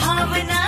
भावना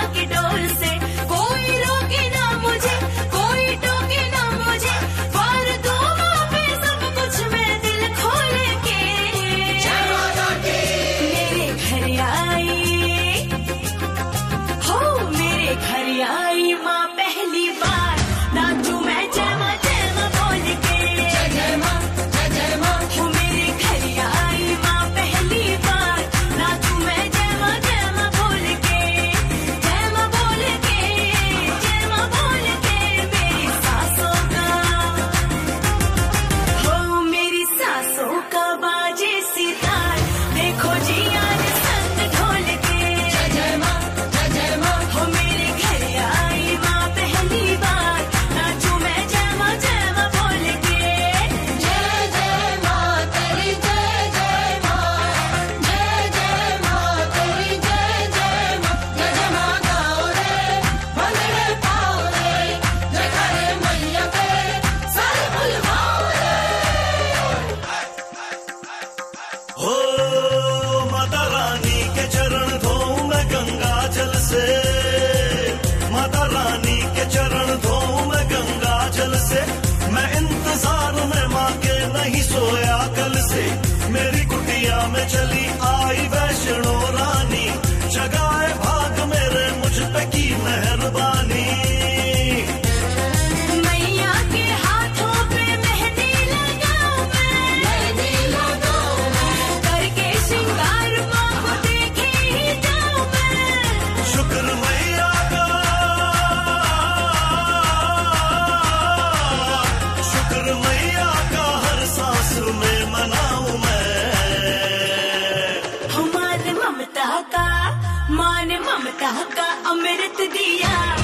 يبشروا رانا मान ममता का अमृत दिया